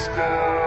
sky.